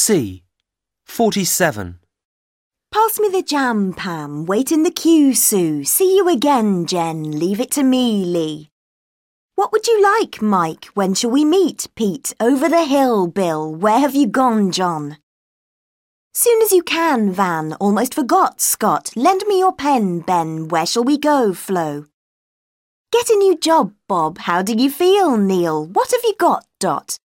C. 47. Pass me the jam, Pam. Wait in the queue, Sue. See you again, Jen. Leave it to me, Lee. What would you like, Mike? When shall we meet, Pete? Over the hill, Bill. Where have you gone, John? Soon as you can, Van. Almost forgot, Scott. Lend me your pen, Ben. Where shall we go, Flo? Get a new job, Bob. How do you feel, Neil? What have you got, Dot?